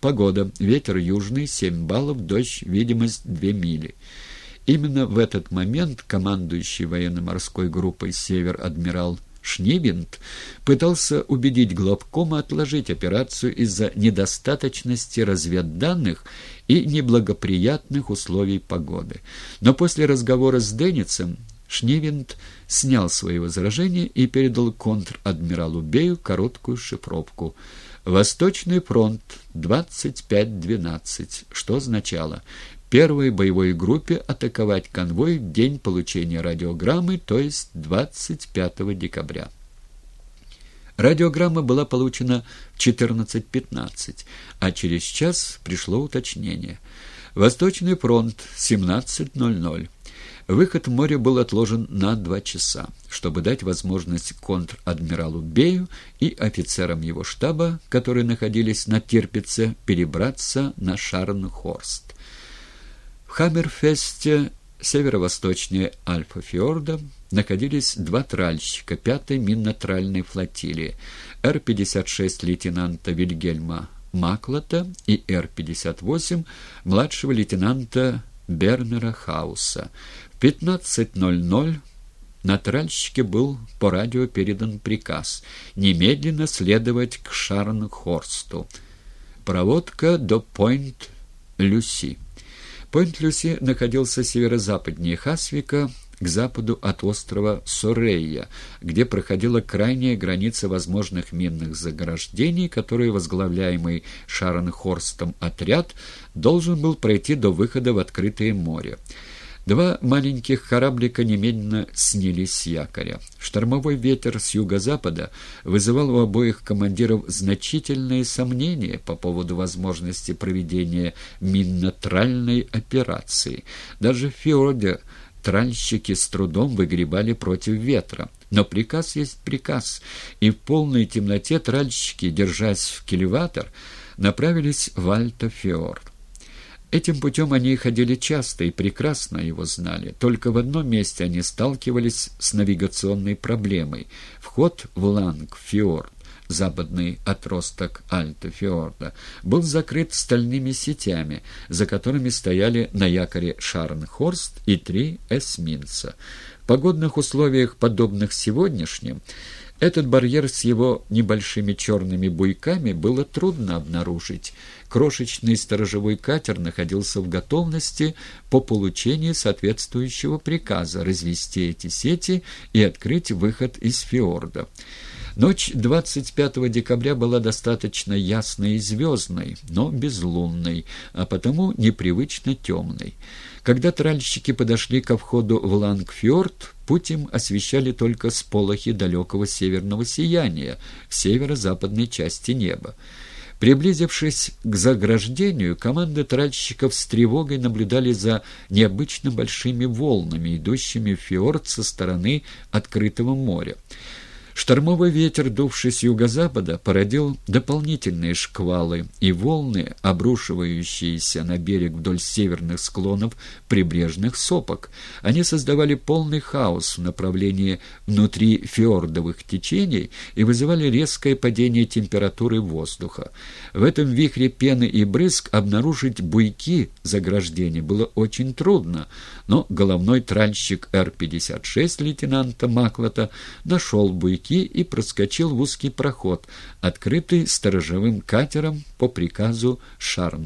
Погода. Ветер южный, 7 баллов, дождь, видимость 2 мили. Именно в этот момент командующий военно-морской группой «Север» адмирал Шнибинд пытался убедить главкома отложить операцию из-за недостаточности разведданных и неблагоприятных условий погоды. Но после разговора с Денницем Шнивинд снял свои возражения и передал контр-адмиралу Бею короткую шифровку. «Восточный фронт 25-12», что означало первой боевой группе атаковать конвой в день получения радиограммы, то есть 25 декабря. Радиограмма была получена в 14.15, а через час пришло уточнение. Восточный фронт 17.00. Выход в море был отложен на два часа, чтобы дать возможность контр-адмиралу Бею и офицерам его штаба, которые находились на Тирпице, перебраться на Шарнхорст. В Хаммерфесте, северо-восточнее Альфа-фьорда, находились два тральщика пятой минно-тральной флотилии Р-56 лейтенанта Вильгельма Маклата и Р-58 младшего лейтенанта Бернера Хауса. В 15.00 на тральщике был по радио передан приказ немедленно следовать к Шарнхорсту. Проводка до Пойнт-Люси. Пойнт-Люси находился северо-западнее Хасвика, к западу от острова Сорея, где проходила крайняя граница возможных минных заграждений, которые возглавляемый Шарнхорстом отряд должен был пройти до выхода в открытое море. Два маленьких кораблика немедленно снялись с якоря. Штормовой ветер с юго-запада вызывал у обоих командиров значительные сомнения по поводу возможности проведения минно-тральной операции. Даже в тральщики с трудом выгребали против ветра. Но приказ есть приказ, и в полной темноте тральщики, держась в келеватор, направились в Альтофиорд. Этим путем они ходили часто и прекрасно его знали. Только в одном месте они сталкивались с навигационной проблемой. Вход в Лангфьорд западный отросток Альта-Фиорда, был закрыт стальными сетями, за которыми стояли на якоре Шарнхорст и три эсминца. В погодных условиях, подобных сегодняшним, этот барьер с его небольшими черными буйками было трудно обнаружить. Крошечный сторожевой катер находился в готовности по получении соответствующего приказа развести эти сети и открыть выход из фьорда. Ночь 25 декабря была достаточно ясной и звездной, но безлунной, а потому непривычно темной. Когда тральщики подошли ко входу в Лангфьорд, путь им освещали только сполохи далекого северного сияния в северо-западной части неба. Приблизившись к заграждению, команды тральщиков с тревогой наблюдали за необычно большими волнами, идущими в фьорд со стороны открытого моря. Штормовой ветер, дувший с юго-запада, породил дополнительные шквалы и волны, обрушивающиеся на берег вдоль северных склонов прибрежных сопок. Они создавали полный хаос в направлении внутри фьордовых течений и вызывали резкое падение температуры воздуха. В этом вихре пены и брызг обнаружить буйки заграждения было очень трудно, но головной тральщик Р-56 лейтенанта Маклата нашел буйки реки и проскочил в узкий проход, открытый сторожевым катером по приказу Шарн.